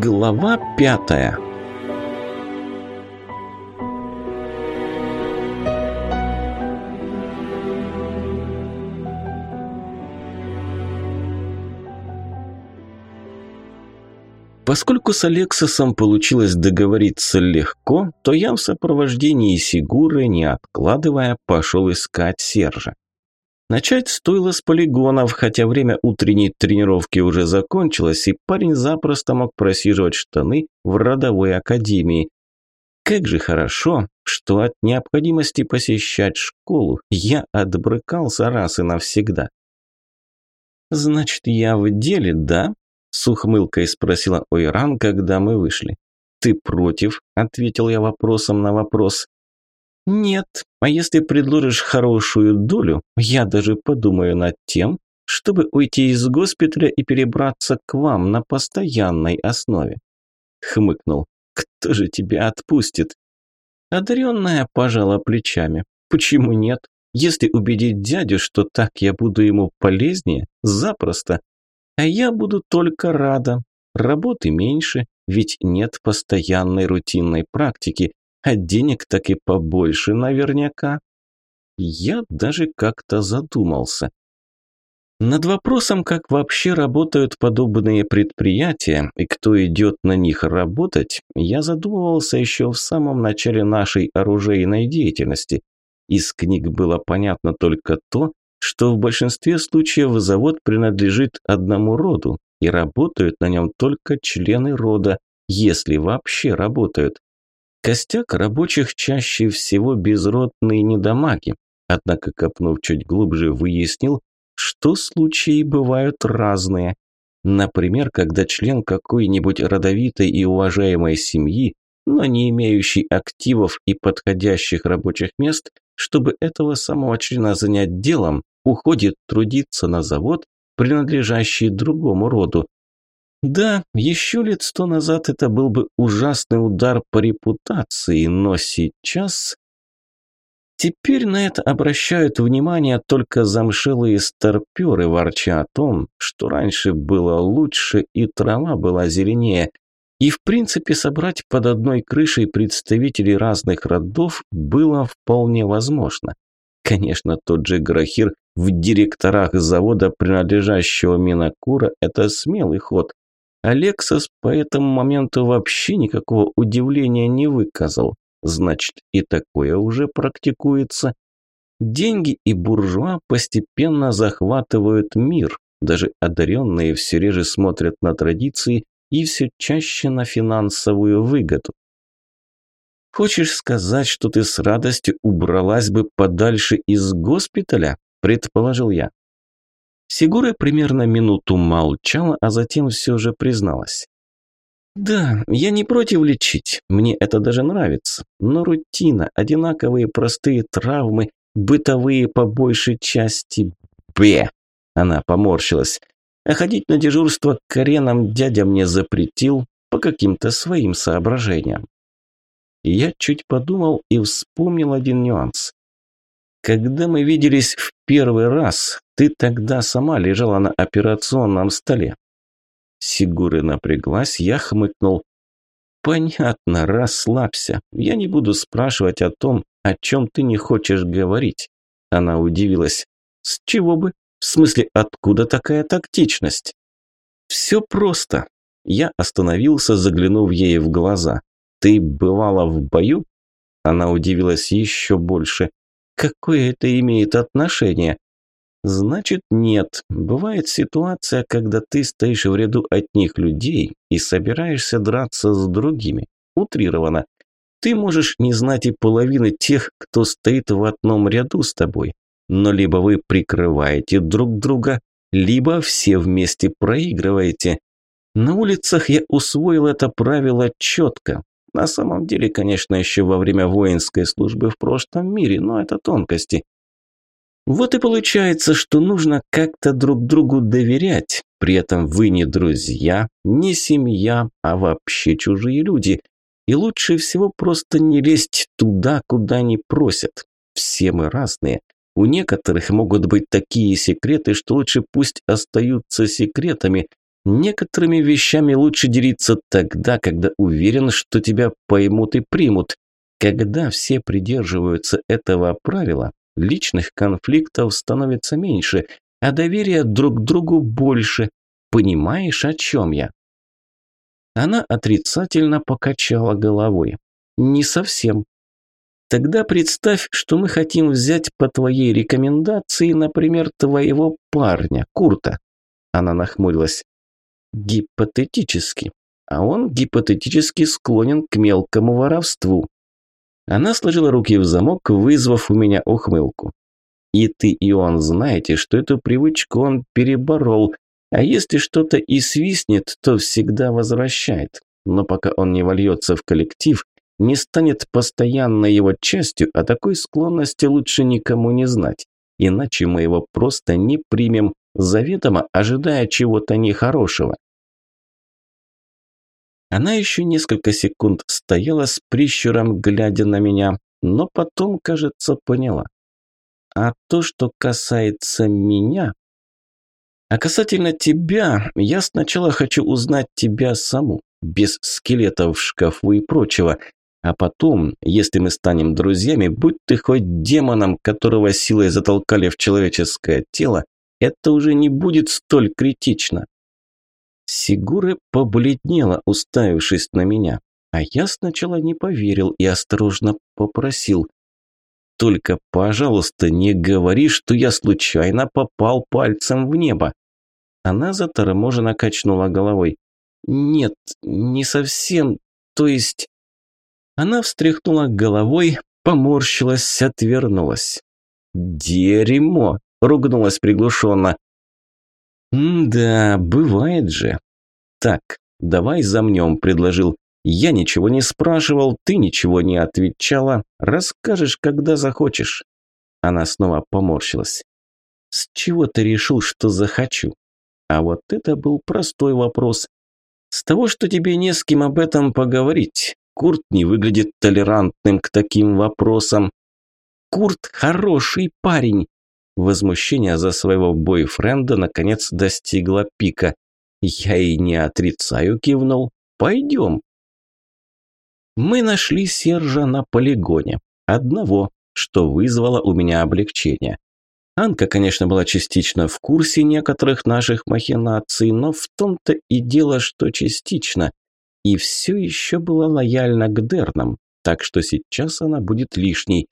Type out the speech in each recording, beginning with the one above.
Глава пятая Поскольку с Алексосом получилось договориться легко, то я в сопровождении Сигуры, не откладывая, пошел искать Сержа. Начать стоило с полигонов, хотя время утренней тренировки уже закончилось, и парень запросто мог просиживать штаны в родовой академии. Как же хорошо, что от необходимости посещать школу я отбрыкался раз и навсегда. «Значит, я в деле, да?» – с ухмылкой спросила Ойран, когда мы вышли. «Ты против?» – ответил я вопросом на вопрос. «Нет, а если предложишь хорошую долю, я даже подумаю над тем, чтобы уйти из госпиталя и перебраться к вам на постоянной основе». Хмыкнул. «Кто же тебя отпустит?» Одаренная пожала плечами. «Почему нет? Если убедить дядю, что так я буду ему полезнее, запросто. А я буду только рада. Работы меньше, ведь нет постоянной рутинной практики, а денег так и побольше наверняка. Я даже как-то задумался. Над вопросом, как вообще работают подобные предприятия и кто идет на них работать, я задумывался еще в самом начале нашей оружейной деятельности. Из книг было понятно только то, что в большинстве случаев завод принадлежит одному роду и работают на нем только члены рода, если вообще работают. Костяк рабочих чаще всего безродные недомаги, однако, копнув чуть глубже, выяснил, что случаи бывают разные. Например, когда член какой-нибудь родовитой и уважаемой семьи, но не имеющий активов и подходящих рабочих мест, чтобы этого самого члена занять делом, уходит трудиться на завод, принадлежащий другому роду, да, еще лет сто назад это был бы ужасный удар по репутации, но сейчас... Теперь на это обращают внимание только замшелые старперы, ворча о том, что раньше было лучше и трава была зеленее. И в принципе собрать под одной крышей представителей разных родов было вполне возможно. Конечно, тот же Грахир в директорах завода, принадлежащего Минакура, это смелый ход, Алексас по этому моменту вообще никакого удивления не выказал. Значит, и такое уже практикуется. Деньги и буржуа постепенно захватывают мир. Даже одаренные все реже смотрят на традиции и все чаще на финансовую выгоду. «Хочешь сказать, что ты с радостью убралась бы подальше из госпиталя?» – предположил я. Сигура примерно минуту молчала, а затем все же призналась. «Да, я не против лечить, мне это даже нравится, но рутина, одинаковые простые травмы, бытовые по большей части... Бе!» Она поморщилась. «А ходить на дежурство к Каренам дядя мне запретил по каким-то своим соображениям». Я чуть подумал и вспомнил один нюанс. Когда мы виделись в первый раз, ты тогда сама лежала на операционном столе. Сигуры напряглась, я хмыкнул. Понятно, расслабься. Я не буду спрашивать о том, о чем ты не хочешь говорить. Она удивилась. С чего бы? В смысле, откуда такая тактичность? Все просто. Я остановился, заглянув ей в глаза. Ты бывала в бою? Она удивилась еще больше. Какое это имеет отношение? Значит, нет. Бывает ситуация, когда ты стоишь в ряду одних людей и собираешься драться с другими. Утрировано. Ты можешь не знать и половины тех, кто стоит в одном ряду с тобой. Но либо вы прикрываете друг друга, либо все вместе проигрываете. На улицах я усвоил это правило четко. На самом деле, конечно, еще во время воинской службы в прошлом мире, но это тонкости. Вот и получается, что нужно как-то друг другу доверять. При этом вы не друзья, не семья, а вообще чужие люди. И лучше всего просто не лезть туда, куда не просят. Все мы разные. У некоторых могут быть такие секреты, что лучше пусть остаются секретами. Некоторыми вещами лучше делиться тогда, когда уверен, что тебя поймут и примут. Когда все придерживаются этого правила, личных конфликтов становится меньше, а доверия друг к другу больше. Понимаешь, о чем я? Она отрицательно покачала головой. Не совсем. Тогда представь, что мы хотим взять по твоей рекомендации, например, твоего парня, Курта. Она нахмурилась. Гипотетически. А он гипотетически склонен к мелкому воровству. Она сложила руки в замок, вызвав у меня ухмылку. И ты, и он знаете, что эту привычку он переборол, а если что-то и свистнет, то всегда возвращает. Но пока он не вольется в коллектив, не станет постоянной его частью, а такой склонности лучше никому не знать. Иначе мы его просто не примем, заведомо ожидая чего-то нехорошего. Она еще несколько секунд стояла с прищуром, глядя на меня, но потом, кажется, поняла. А то, что касается меня... А касательно тебя, я сначала хочу узнать тебя саму, без скелетов в шкафу и прочего. А потом, если мы станем друзьями, будь ты хоть демоном, которого силой затолкали в человеческое тело, это уже не будет столь критично. Сигуры побледнела, уставившись на меня. А я сначала не поверил и осторожно попросил. «Только, пожалуйста, не говори, что я случайно попал пальцем в небо». Она заторможенно качнула головой. «Нет, не совсем, то есть...» Она встряхнула головой, поморщилась, отвернулась. «Дерьмо!» – ругнулась приглушенно. «Да, бывает же. Так, давай замнем», – предложил. «Я ничего не спрашивал, ты ничего не отвечала. Расскажешь, когда захочешь». Она снова поморщилась. «С чего ты решил, что захочу?» А вот это был простой вопрос. «С того, что тебе не с кем об этом поговорить. Курт не выглядит толерантным к таким вопросам. Курт хороший парень. Возмущение за своего бойфренда наконец достигло пика. Я и не отрицаю, кивнул. Пойдем. Мы нашли Сержа на полигоне. Одного, что вызвало у меня облегчение. Анка, конечно, была частично в курсе некоторых наших махинаций, но в том-то и дело, что частично – и все еще была лояльна к Дернам, так что сейчас она будет лишней.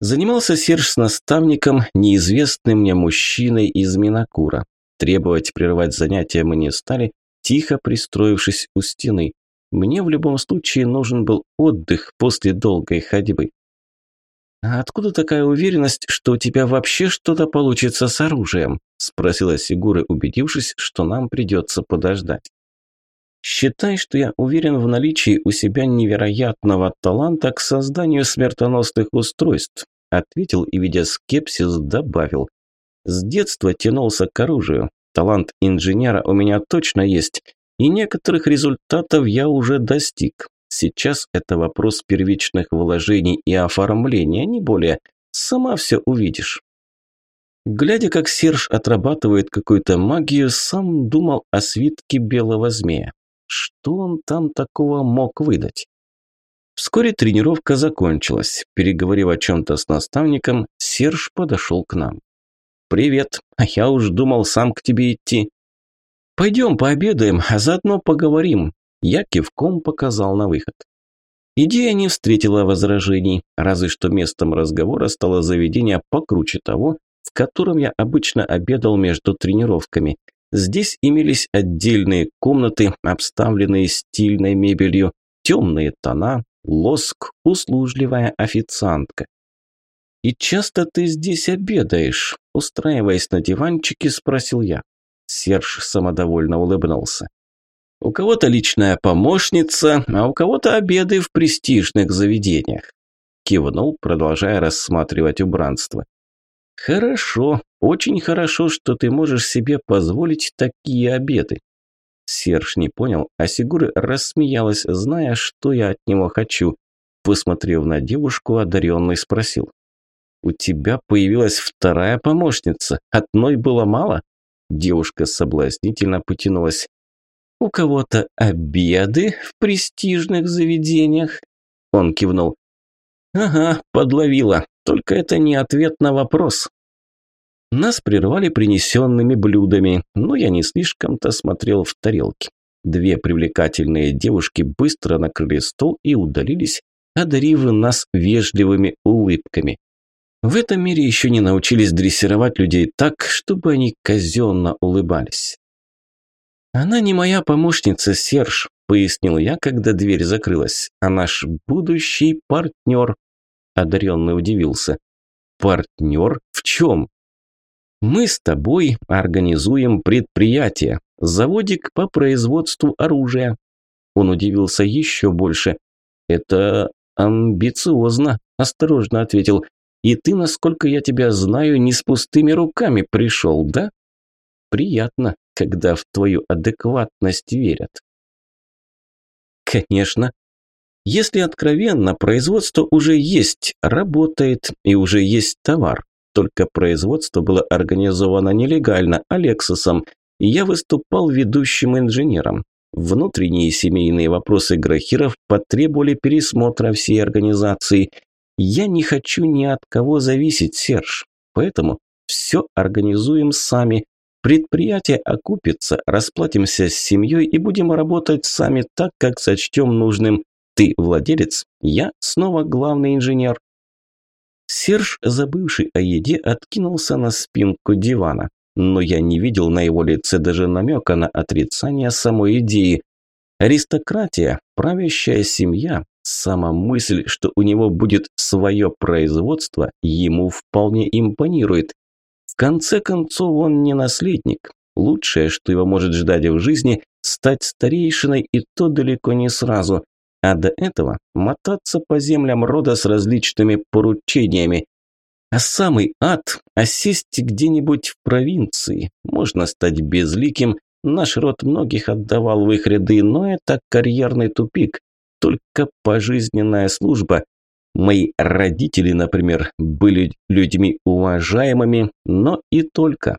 Занимался Серж с наставником, неизвестным мне мужчиной из Минакура. Требовать прерывать занятия мы не стали, тихо пристроившись у стены. Мне в любом случае нужен был отдых после долгой ходьбы. «А откуда такая уверенность, что у тебя вообще что-то получится с оружием?» – спросила Сигура, убедившись, что нам придется подождать. Считай, что я уверен в наличии у себя невероятного таланта к созданию смертоносных устройств, ответил и, видя скепсис, добавил. С детства тянулся к оружию. Талант инженера у меня точно есть, и некоторых результатов я уже достиг. Сейчас это вопрос первичных вложений и оформления, не более. Сама все увидишь. Глядя, как Серж отрабатывает какую-то магию, сам думал о свитке белого змея. Что он там такого мог выдать? Вскоре тренировка закончилась. Переговорив о чем-то с наставником, Серж подошел к нам. «Привет, а я уж думал сам к тебе идти». «Пойдем пообедаем, а заодно поговорим». Я кивком показал на выход. Идея не встретила возражений, разве что местом разговора стало заведение покруче того, в котором я обычно обедал между тренировками – Здесь имелись отдельные комнаты, обставленные стильной мебелью, темные тона, лоск, услужливая официантка. «И часто ты здесь обедаешь?» Устраиваясь на диванчике, спросил я. Серж самодовольно улыбнулся. «У кого-то личная помощница, а у кого-то обеды в престижных заведениях». Кивнул, продолжая рассматривать убранство. «Хорошо, очень хорошо, что ты можешь себе позволить такие обеды». Серж не понял, а Сигура рассмеялась, зная, что я от него хочу. Посмотрев на девушку, одаренный спросил. «У тебя появилась вторая помощница, одной было мало?» Девушка соблазнительно потянулась. У кого-то обеды в престижных заведениях?» Он кивнул. «Ага, подловила. Только это не ответ на вопрос». Нас прервали принесенными блюдами, но я не слишком-то смотрел в тарелки. Две привлекательные девушки быстро накрыли стол и удалились, одарив нас вежливыми улыбками. В этом мире еще не научились дрессировать людей так, чтобы они казенно улыбались. «Она не моя помощница, Серж», – пояснил я, когда дверь закрылась, – «а наш будущий партнер». Одаренный удивился. «Партнер? В чем?» «Мы с тобой организуем предприятие, заводик по производству оружия». Он удивился еще больше. «Это амбициозно», – осторожно ответил. И ты, насколько я тебя знаю, не с пустыми руками пришел, да? Приятно, когда в твою адекватность верят. Конечно. Если откровенно, производство уже есть, работает и уже есть товар. Только производство было организовано нелегально Алексосом, и я выступал ведущим инженером. Внутренние семейные вопросы Грахиров потребовали пересмотра всей организации – я не хочу ни от кого зависеть, Серж. Поэтому все организуем сами. Предприятие окупится, расплатимся с семьей и будем работать сами так, как сочтем нужным. Ты владелец, я снова главный инженер. Серж, забывший о еде, откинулся на спинку дивана. Но я не видел на его лице даже намека на отрицание самой идеи. Аристократия, правящая семья, Сама мысль, что у него будет свое производство, ему вполне импонирует. В конце концов, он не наследник. Лучшее, что его может ждать в жизни, стать старейшиной и то далеко не сразу. А до этого мотаться по землям рода с различными поручениями. А самый ад – осесть где-нибудь в провинции. Можно стать безликим, наш род многих отдавал в их ряды, но это карьерный тупик только пожизненная служба. Мои родители, например, были людьми уважаемыми, но и только.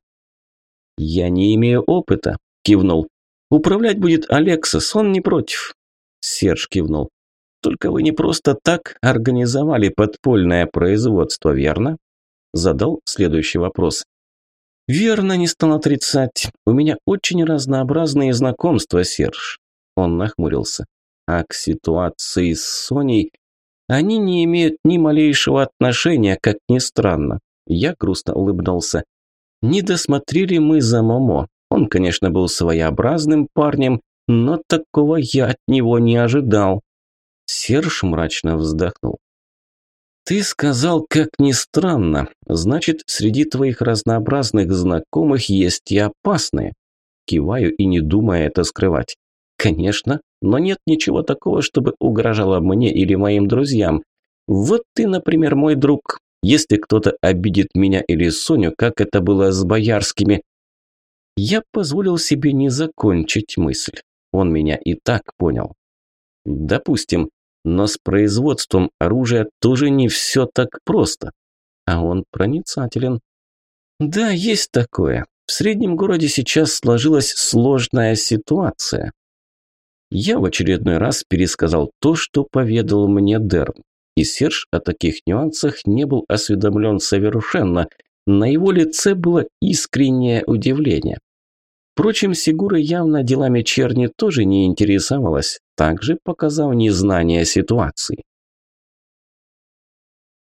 Я не имею опыта, кивнул. Управлять будет Алексас, он не против. Серж кивнул. Только вы не просто так организовали подпольное производство, верно? Задал следующий вопрос. Верно, не стал отрицать. У меня очень разнообразные знакомства, Серж. Он нахмурился а к ситуации с Соней они не имеют ни малейшего отношения, как ни странно. Я грустно улыбнулся. Не досмотрели мы за Момо. Он, конечно, был своеобразным парнем, но такого я от него не ожидал. Серж мрачно вздохнул. «Ты сказал, как ни странно. Значит, среди твоих разнообразных знакомых есть и опасные». Киваю и не думая это скрывать. Конечно, но нет ничего такого, чтобы угрожало мне или моим друзьям. Вот ты, например, мой друг. Если кто-то обидит меня или Соню, как это было с боярскими, я позволил себе не закончить мысль. Он меня и так понял. Допустим, но с производством оружия тоже не все так просто. А он проницателен. Да, есть такое. В среднем городе сейчас сложилась сложная ситуация. Я в очередной раз пересказал то, что поведал мне Дерн. И Серж о таких нюансах не был осведомлен совершенно. На его лице было искреннее удивление. Впрочем, Сигура явно делами черни тоже не интересовалась, также показав незнание ситуации.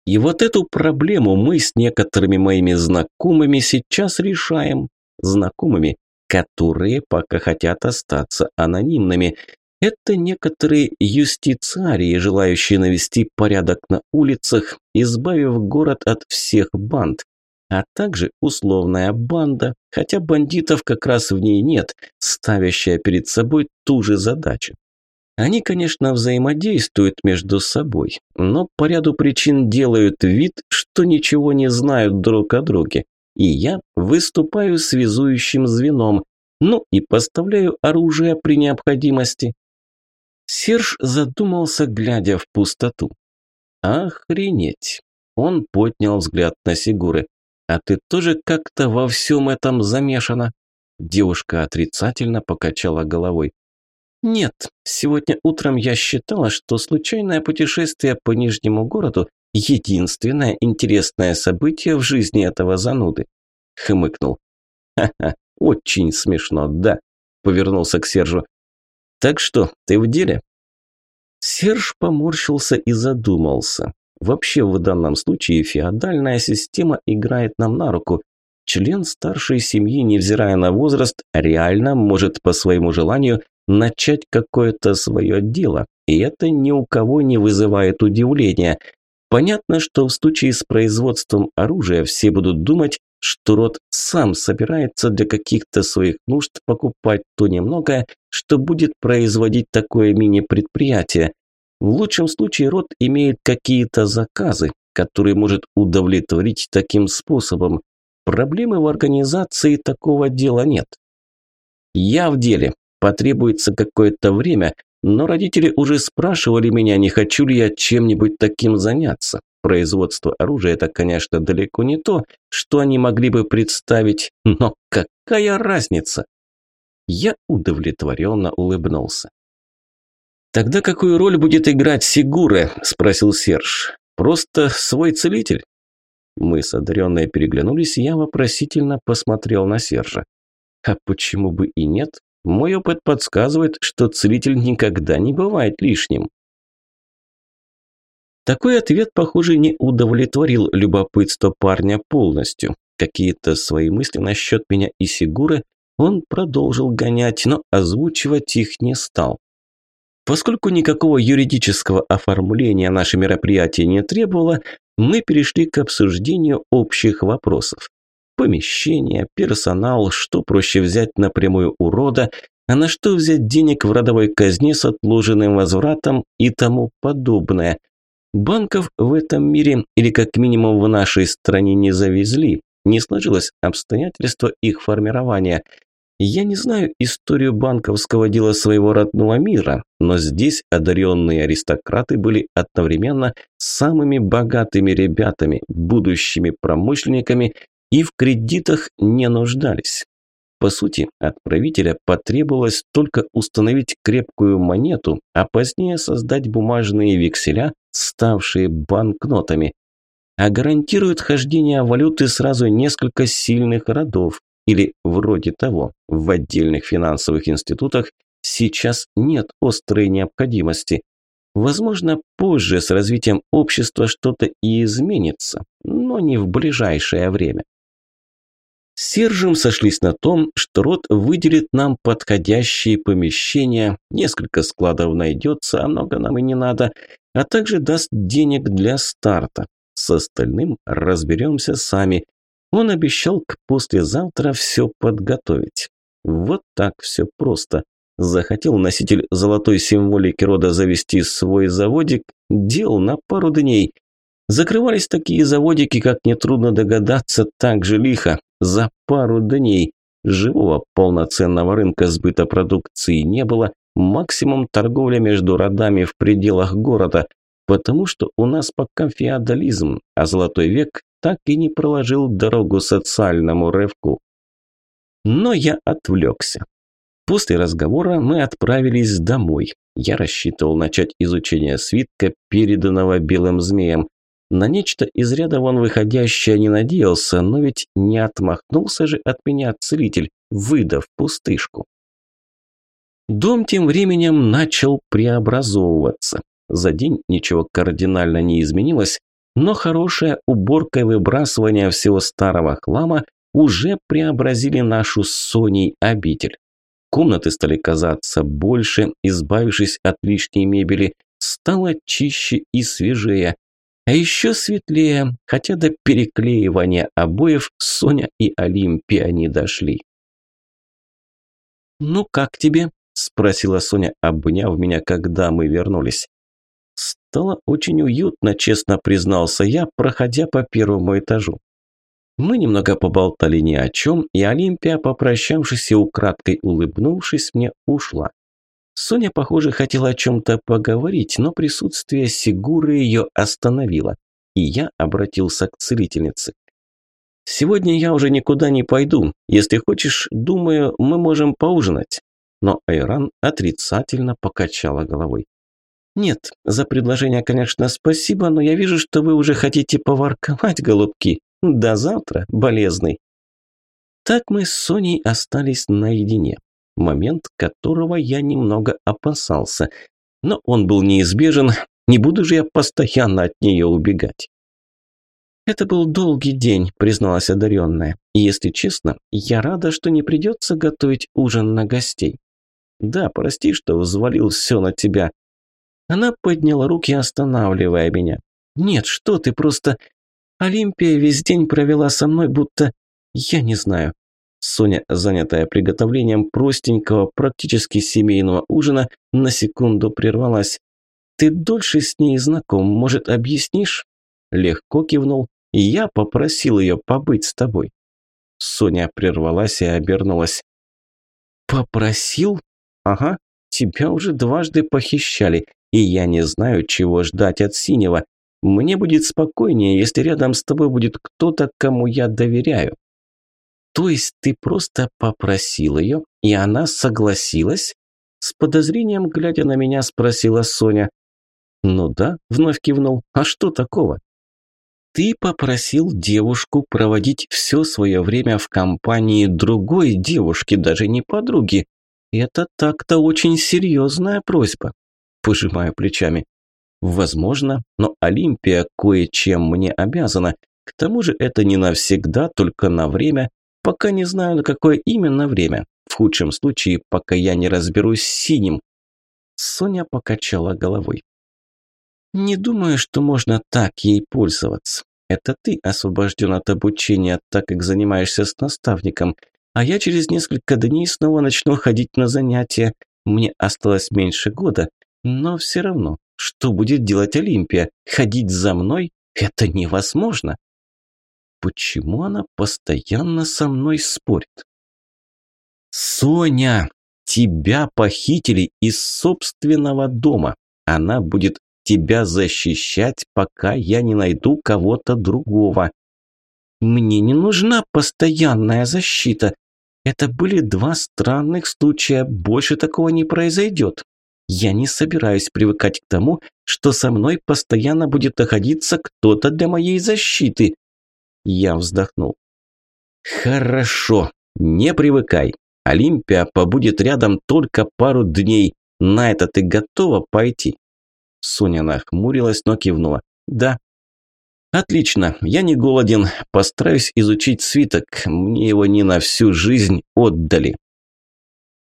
И вот эту проблему мы с некоторыми моими знакомыми сейчас решаем. Знакомыми, которые пока хотят остаться анонимными. Это некоторые юстициарии, желающие навести порядок на улицах, избавив город от всех банд, а также условная банда, хотя бандитов как раз в ней нет, ставящая перед собой ту же задачу. Они, конечно, взаимодействуют между собой, но по ряду причин делают вид, что ничего не знают друг о друге. И я выступаю связующим звеном, ну и поставляю оружие при необходимости. Серж задумался, глядя в пустоту. «Охренеть!» Он поднял взгляд на Сигуры. «А ты тоже как-то во всем этом замешана?» Девушка отрицательно покачала головой. Нет, сегодня утром я считала, что случайное путешествие по Нижнему городу – единственное интересное событие в жизни этого зануды. Хмыкнул. Ха-ха, очень смешно, да. Повернулся к Сержу. Так что, ты в деле? Серж поморщился и задумался. Вообще в данном случае феодальная система играет нам на руку. Член старшей семьи, невзирая на возраст, реально может по своему желанию начать какое-то свое дело, и это ни у кого не вызывает удивления. Понятно, что в случае с производством оружия все будут думать, что род сам собирается для каких-то своих нужд покупать то немногое, что будет производить такое мини-предприятие. В лучшем случае род имеет какие-то заказы, которые может удовлетворить таким способом. Проблемы в организации такого дела нет. Я в деле. Потребуется какое-то время, но родители уже спрашивали меня, не хочу ли я чем-нибудь таким заняться. Производство оружия – это, конечно, далеко не то, что они могли бы представить, но какая разница? Я удовлетворенно улыбнулся. «Тогда какую роль будет играть Сигуре?» – спросил Серж. «Просто свой целитель?» Мы с одаренной переглянулись, и я вопросительно посмотрел на Сержа. «А почему бы и нет? Мой опыт подсказывает, что целитель никогда не бывает лишним». Такой ответ, похоже, не удовлетворил любопытство парня полностью. Какие-то свои мысли насчет меня и Сигуры он продолжил гонять, но озвучивать их не стал. Поскольку никакого юридического оформления наше мероприятие не требовало, мы перешли к обсуждению общих вопросов. Помещение, персонал, что проще взять напрямую у рода, а на что взять денег в родовой казне с отложенным возвратом и тому подобное. Банков в этом мире, или как минимум в нашей стране, не завезли. Не сложилось обстоятельства их формирования – я не знаю историю банковского дела своего родного мира, но здесь одаренные аристократы были одновременно самыми богатыми ребятами, будущими промышленниками и в кредитах не нуждались. По сути, от правителя потребовалось только установить крепкую монету, а позднее создать бумажные векселя, ставшие банкнотами. А гарантируют хождение валюты сразу несколько сильных родов, или вроде того. В отдельных финансовых институтах сейчас нет острой необходимости. Возможно, позже с развитием общества что-то и изменится, но не в ближайшее время. С Сержем сошлись на том, что род выделит нам подходящие помещения, несколько складов найдется, а много нам и не надо, а также даст денег для старта. С остальным разберемся сами, он обещал к послезавтра все подготовить. Вот так все просто. Захотел носитель золотой символики рода завести свой заводик, дел на пару дней. Закрывались такие заводики, как нетрудно догадаться, так же лихо, за пару дней. Живого полноценного рынка сбыта продукции не было, максимум торговля между родами в пределах города, потому что у нас пока феодализм, а золотой век так и не проложил дорогу социальному рывку. Но я отвлекся. После разговора мы отправились домой. Я рассчитывал начать изучение свитка, переданного белым змеем. На нечто из ряда вон выходящее не надеялся, но ведь не отмахнулся же от меня целитель, выдав пустышку. Дом тем временем начал преобразовываться. За день ничего кардинально не изменилось, но хорошая уборка и выбрасывание всего старого хлама уже преобразили нашу с Соней обитель. Комнаты стали казаться больше, избавившись от лишней мебели, стало чище и свежее. А еще светлее, хотя до переклеивания обоев Соня и Олимпия не дошли. «Ну как тебе?» – спросила Соня, обняв меня, когда мы вернулись. Стало очень уютно, честно признался я, проходя по первому этажу. Мы немного поболтали ни о чем, и Олимпия, попрощавшись и украдкой улыбнувшись, мне ушла. Соня, похоже, хотела о чем-то поговорить, но присутствие Сигуры ее остановило, и я обратился к целительнице. «Сегодня я уже никуда не пойду. Если хочешь, думаю, мы можем поужинать». но Айран отрицательно покачала головой. «Нет, за предложение, конечно, спасибо, но я вижу, что вы уже хотите поворковать, голубки. До завтра, болезный». Так мы с Соней остались наедине, момент которого я немного опасался. Но он был неизбежен, не буду же я постоянно от нее убегать. «Это был долгий день», – призналась одаренная. «И если честно, я рада, что не придется готовить ужин на гостей». «Да, прости, что взвалил все на тебя», она подняла руки, останавливая меня. «Нет, что ты, просто... Олимпия весь день провела со мной, будто... Я не знаю». Соня, занятая приготовлением простенького, практически семейного ужина, на секунду прервалась. «Ты дольше с ней знаком, может, объяснишь?» Легко кивнул, я попросил ее побыть с тобой. Соня прервалась и обернулась. «Попросил? Ага, тебя уже дважды похищали и я не знаю, чего ждать от синего. Мне будет спокойнее, если рядом с тобой будет кто-то, кому я доверяю. То есть ты просто попросил ее, и она согласилась? С подозрением, глядя на меня, спросила Соня. Ну да, вновь кивнул. А что такого? Ты попросил девушку проводить все свое время в компании другой девушки, даже не подруги. Это так-то очень серьезная просьба пожимаю плечами. Возможно, но Олимпия кое-чем мне обязана. К тому же это не навсегда, только на время. Пока не знаю, на какое именно время. В худшем случае, пока я не разберусь с синим. Соня покачала головой. Не думаю, что можно так ей пользоваться. Это ты освобожден от обучения, так как занимаешься с наставником. А я через несколько дней снова начну ходить на занятия. Мне осталось меньше года, но все равно, что будет делать Олимпия? Ходить за мной? Это невозможно. Почему она постоянно со мной спорит? Соня, тебя похитили из собственного дома. Она будет тебя защищать, пока я не найду кого-то другого. Мне не нужна постоянная защита. Это были два странных случая, больше такого не произойдет. Я не собираюсь привыкать к тому, что со мной постоянно будет находиться кто-то для моей защиты. Я вздохнул. Хорошо, не привыкай. Олимпия побудет рядом только пару дней. На это ты готова пойти? Соня нахмурилась, но кивнула. Да. Отлично, я не голоден. Постараюсь изучить свиток. Мне его не на всю жизнь отдали.